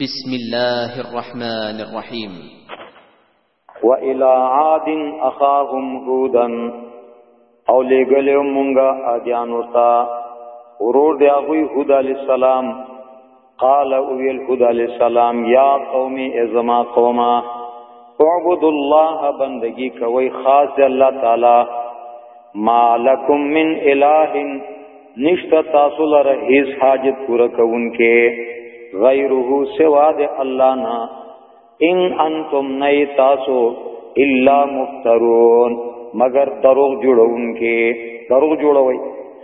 بسم الله الرحمن الرحيم وإلى عاد أخاهم هودا او لګلو مونږه اديان ورتا ورور دی هغه هود عليه السلام قال ويل هود عليه السلام يا قومي ازما قومه اعبد الله بندگی کوي خاص الله تعالی مالکم من اله نشتا تاسو لره هیڅ حاجت پوره کوونکې غیره سوا د الله نه ان انتم نه تاسو الا مفترون مگر دروغ جوړونکې دروغ جوړوي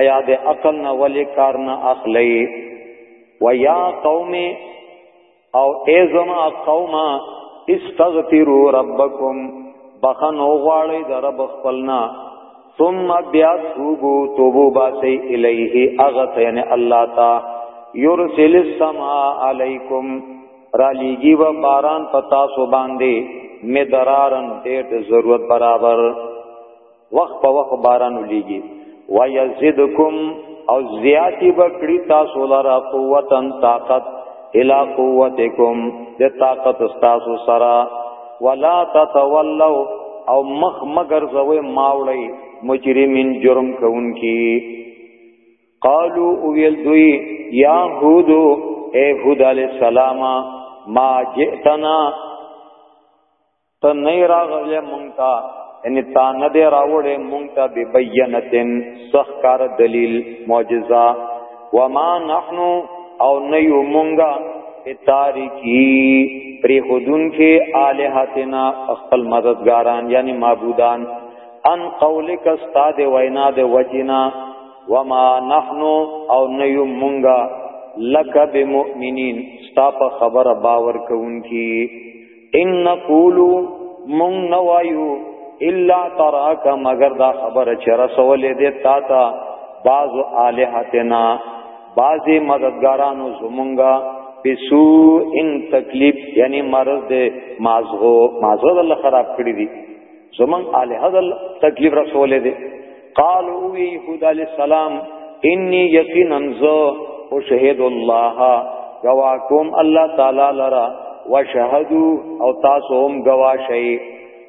ایا د عقل نه ولی کار نه اخلی و یا قوم او ایزما قوم استغفروا ربکم بخنو غواړی د رب خپلنا ثم بیا توبو توبو باسی الیه اغت یعنی الله تا یرسل السما علیکم را لیگی و باران پتا سو باندې مدرارن ډېر ضرورت برابر وخت په وخت باران ولېږي ويزدکم او زیاتی بکړی تاسو لرا قوتن طاقت الى قوتکم د طاقت تاسو سرا ولا تتولوا او مخ مگر زوی ماوړی مجرمین جرم کوونکی قالو اویل دوی یا هودو اے هود علیہ السلام ما جئتنا ته نه راغله مونږ ته ان تا نه دی راوړې مونږ ته به بینتن سخکار دلیل معجزہ وما نحن او نه یو مونږه تاریکی پری خودون کې الہاتنا خپل مددګاران یعنی معبودان ان قولک استاد وینا د وجنا وما نحن او نه یو مونږه لک بمؤمنین ستا په خبره باور کوونکی ان نقول مون نوایو الا تراک مگر دا خبر چې رسولې دې تا تا بعض الہتنا بعض مددګارانو زمونږه بسو ان تکلیف یعنی مرض دې مازغو مازغو الله خراب کړی دي زمون الہ دل تکلیف رسولې دې قال او یهود علی السلام انی یقینا ذو او شهید الله گواکم الله تعالی لرا وشهدو او تاسو هم گواشئ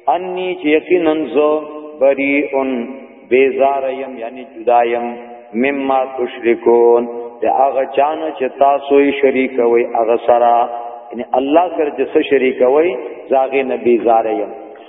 انی چې یقینا زو بریئن بیزار یم یعنی جدا یم مما تشرکون دا هغه چانه چې تاسو یې شریک وي هغه سره یعنی الله سره چې شریک وي زاغه نبی زار یم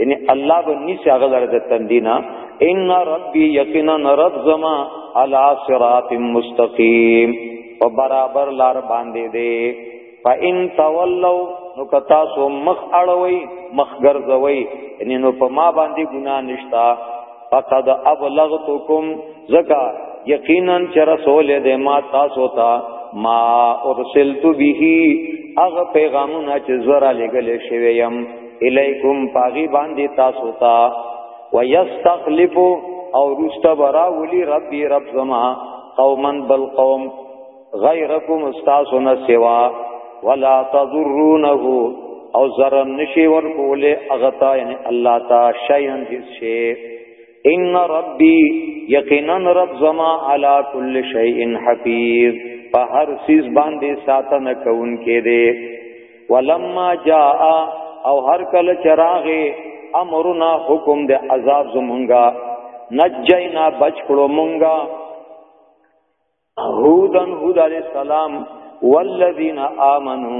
یعنی الله به نس هغه لره د تندینا ان ربی یقینا رب زما علی صراط مستقیم او برابر لار باندې دی فإن تولوا نو کتا سو مخ اړوي مخ ګرځوي یعنی نو په ما باندې ګنا نشتا فقد ابلغتکم زکا یقینا چر رسول دې ما تاسو ته ما ارسلت به هغه پیغامونه چې زرا لګل شوی يم الیکم پاغي باندې تاسو ته ويستخلف او رستا برا ولي ربي رب زما قوما بل قوم غیرکم استاسو نه سوا ولا تضرونه او zarar نشي ور کوله اغتا یعنی الله تا شیان هیڅ شی ان ربي یقینا رب زما علی کل شیء حفیظ په هر چیز باندې ساتنه کوونکې دی ولما جاء او هر کله چراغه امرنا حکم د عذاب زمونږه نجینا بچ کړو مونږه هودن هود علی السلام والذین آمنو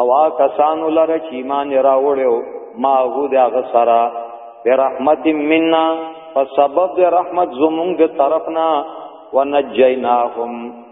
او کسانو لره چې ایمان راوړیو ما هود هغه سره برحمت منا فسبب رحمت زمونږ طرفنا ونجیناهم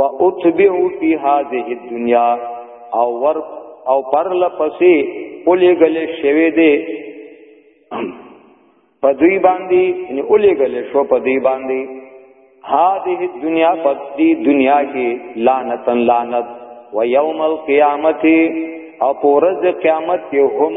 واتبع فی هذه الدنيا او ور او پر لپسې اولې غلې شوي دي په دوی باندې ان اولې غلې شو په دوی باندې هذه الدنيا په دې دنیا کې لعنتن لعنت و یوم القیامت او پورز قیامت کې هم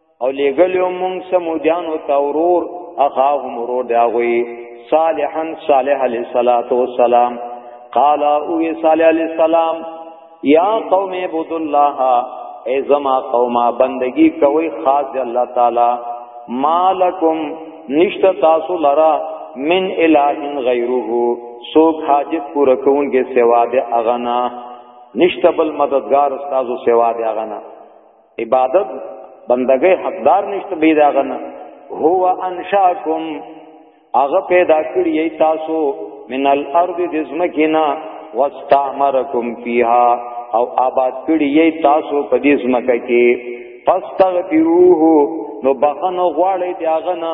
او لګلو مونږ سمودیانو تورور اخاهم ورور دی غوي صالحا صالح علیہ الصلات والسلام قال او صالح علیہ السلام یا قوم عبد الله ای زما قوما بندگی کوي خاص دی الله تعالی مالکم نشت تاسو لرا من الہ غیره سوک حاجت پورا کون کے سوا دے اغنا نشت بل مددگار استازو سوا دے اغنا عبادت بندګۍ حقدار نشته به دا غنه هو انشاکم هغه پیدا کړی تاسو من الارض دزمکنا واستعمرکم فیها او آباد کړی تاسو په دې زمکه کې فاستغفروه نو بخنه غواړی دی هغه نه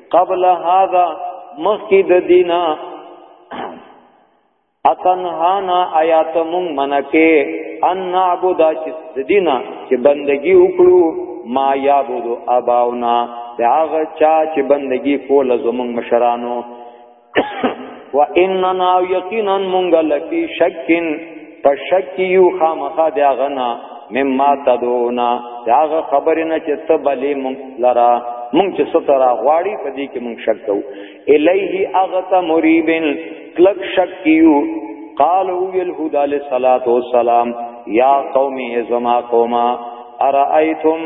قبل هذا مخکې د دینا اتنهانا آیات مون منکه ان نعبد چې دینا چې بندگی وکړو ما یعبد اباونا دا هغه چا چې بندگی کول زمون مشرانو واننا یقینا مونږ لفی شکن پشک یو خامخا دی غنا مما تدونا داغه خبرنه چې ته بلې مونږ لرا مونږ چې سترا غواړي په دې کې مونږ شک کوو الیه اغت مریبن کلک شک کیو قالو الهدى للصلاه والسلام یا قوم ازما قوما ارایتم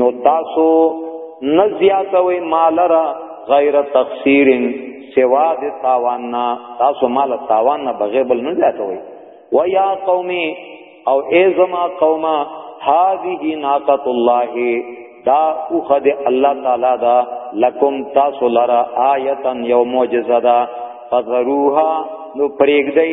نو تاسو نه زیاتوي مال را غیر تقصیر سوا د تاوان نه تاسو مال تاوان نه بغیر بل نه زیاتوي و یا قومي او ای زما قومه هذه ناقۃ الله دا اوخه د الله تعالی دا لکم تاسو لرا آیتن یو معجزه دا فذروها نو پرېګدئ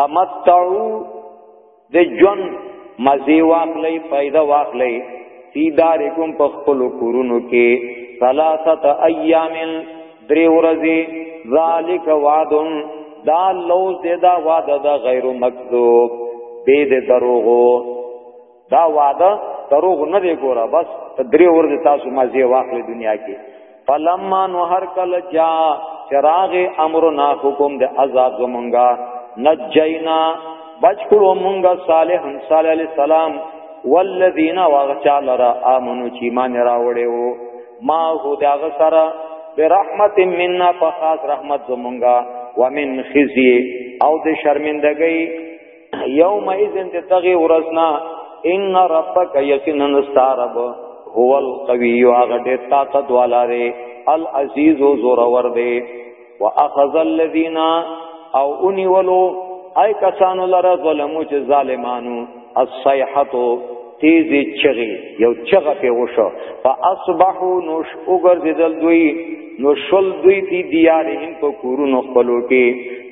تمتعو د جون مزي واخلې پیدا واخلې فی دارکم په خپل کورونو کې ثلاثه ایام درې ورځې ذالک وعدن دا لوز دې دا وعده دا غیر مکذوب دې دې دروغو دا وعده دروغ نه دی ګوره بس درې ورځې تاسو مازی واخلې دنیا کې فلما نو هر کله جا چراغ امرنا حکم د عذاب زمونږه نجینا بچ کړو مونږه صالح صالح علی السلام والذین واغچا لرا امنو چې مان راوړې وو ما هو دا غسرا برحمت مننا فخاص رحمت زمونږه ومن خزي او د شرمندګۍ یوم اذن تغی ورسنا ان ربک یقینا استعرب هو القوی هغه ډیر طاقت والا دی العزیز زور ور دی واخذ الذین او انی ولو ای کسانو لره ظلمو چې ظالمانو الصیحتو تیزی چغی یو چغه په وشو فاصبحوا نوش وګرځیدل دوی نو شل دوی دی دیارهم په کورونو خپلو کې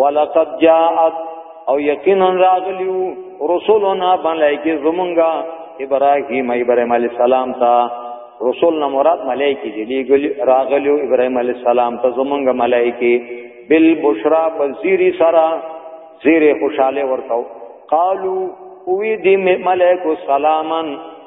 ولقد جاءت او یقینا راغلیو رسولنا ملائکه زمونږه ابراهیم ابراهیم علی السلام ته رسول نه مراد ملائکه دي لګلی راغلیو ابراهیم علی السلام ته زمونږه ملائکه بل بشرا بزیری سرا زیر خوشاله ورتاو قالو وی دی ملائکه سلامن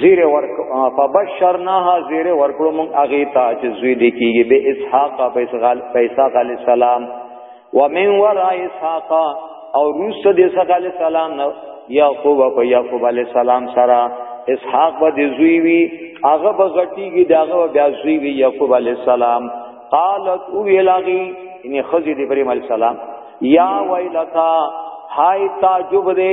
زیر ورک فبشرناها زیر ورکړو مون اغه تا چې زوی دی کیږي به اسحاق په اسغال پیسا علی السلام ومن ورا اسحاق او روس د اسحاق علی السلام نو یعقوب او یعقوب علی السلام سره اسحاق به دی زوی وی هغه به غټیږي داغه بیا زوی وی یعقوب علی السلام قالت او ویلاغي ان خزی دی ابراهیم علی السلام یا ویلتا هاي تعجب دے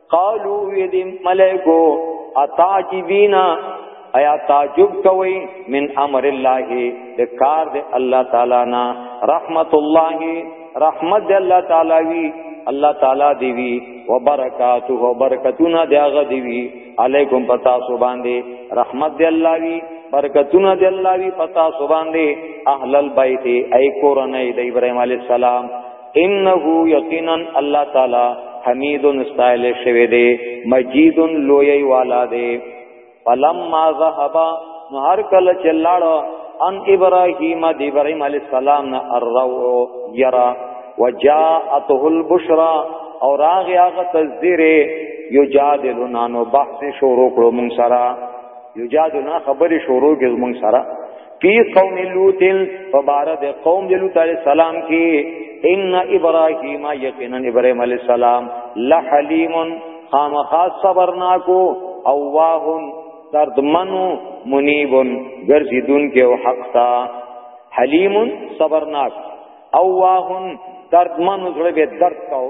قالو وی دی ملائکو اتاجبینا ایا تعجب کوي من امر الله د کار د الله تعالی نا رحمت الله رحمت د الله تعالی وی الله تعالی دی وی وبرکاته وبرکتنا دیغه دی وی علیکم پتا سو باندې رحمت دی الله وی برکتنا دی الله وی پتا سو باندې اهل البیت ای کورنۍ د ابراهیم علی السلام انه یقینا الله تعالی حمید استایل شوی دی مجید لوی والا دی فلما ذهب نو هر کله چلاړو ان ابراهیم د ابراهیم علی السلام نه الرو یرا وجاءته البشرا او راغ هغه تصدیر یجادلنا نو بحث شروع کړو مون سره یجادلنا خبرې شروع کړو مون سره فی قوم لوط فبارد قوم لوط علیہ السلام کی ان ابراهیم یقینا ابراهیم علیہ السلام لحلیم خامخا صبرناکو اواه دردمنو منیب گرزیدون کې او حق تا حلیم صبرناک اواه دردمنو زړه به درد کاو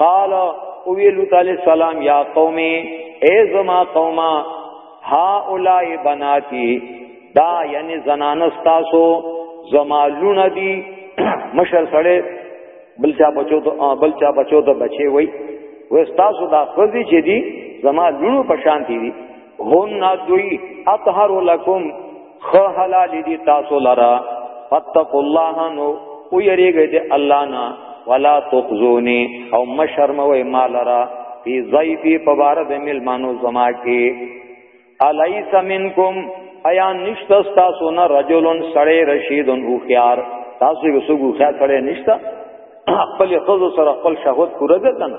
قال او ویلو تعالی سلام یا قومي اے زما قوما ها اولای بناتی دا یعنی زنان استاسو زما لونه دی مشر سره بلچا بچو ته بلچا بچو ته بچي وای و استاسو دا خزي چې دی زما لونو پشان دی هن دوی اطهر لکم خو حلال دي تاسو لرا فتقوا الله نو او یریږي دي الله نه ولا تخزوني او مشرموي مال را فی ضیفی پبارد ملمانو زما کی الیس منکم ایا نشتا تاسو نه رجلن سړی رشیدن او خيار تاسو یو سګو خیا سړی نشتا خپل خود سره خپل شهوت پوره ده کنه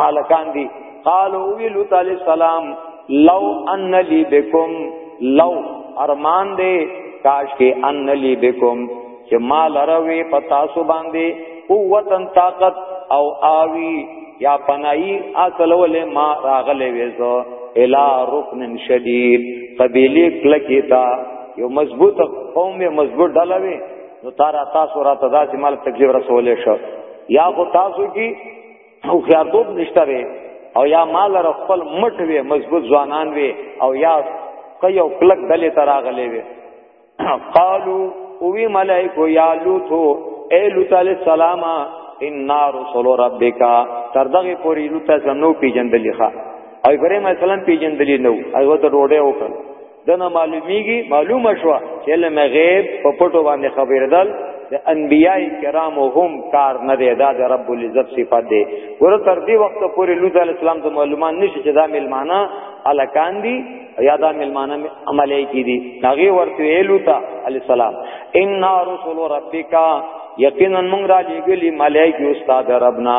قال کان دی قالو ویلو تعالی سلام لو ان لی بكم لو ارمان دے کاش کې ان لی بكم چې ما لروي پتا سو باندې قوتن طاقت او آوی یا پنای اصل ولې ما راغلې وېزو الا رکن شدید قبیلی کلکی تا یو مضبوط قوم یو مضبوط ډله وي نو تارا تاسو را تداسې مال تکلیف رسولې شو یا خو تاسو کی او خیارتوب نشته وي او یا مال را خپل مټ وي مضبوط ځوانان وي او یا کوي او کلک دلې تراغلې وي قالو اوی ملائکو یا لوتو اے لوط علیہ السلام ان رسول ربک تر دغه پوری لوط زنو پیجندلې ښا او ابراهيم اسلام پیجندلې نو هغه ته ډوډۍ وکړ دنه معلومیږي معلومه شو چې علم غیب په پټو باندې خبردل د انبیای کرامو هم کار نه دی دا د رب العزت صفات دی ور تر دې وخت پورې لوط علی السلام ته معلومان نشي چې دا ملمانه الکان دی یا دا ملمانه عملی کی دی هغه ورته ویلو ته علی السلام ان رسول ربک یقینا موږ را لېګلی ملائکه استاد ربنا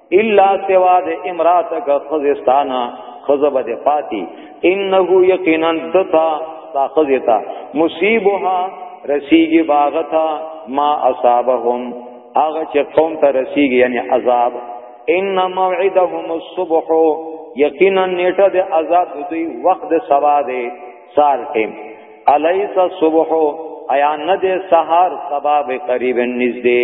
الا سوا د امراتک خزستانا خزبد پاتی انه یقینا دتا تا خزتا مصیبها رسیږي باغتا ما اصابهم هغه چې قوم ته رسیږي یعنی عذاب ان موعدهم الصبح یقینا نیټه د عذاب دوی وخت د سبا دی سار ټیم الیس الصبح ایا نه د سحر سبا به قریب نږدې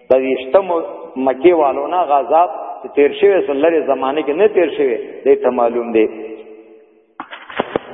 د ویشتم مکی والو نه غذاب چې تیر شوی سلره زمانه کې نه تیر شوی دې ته معلوم دی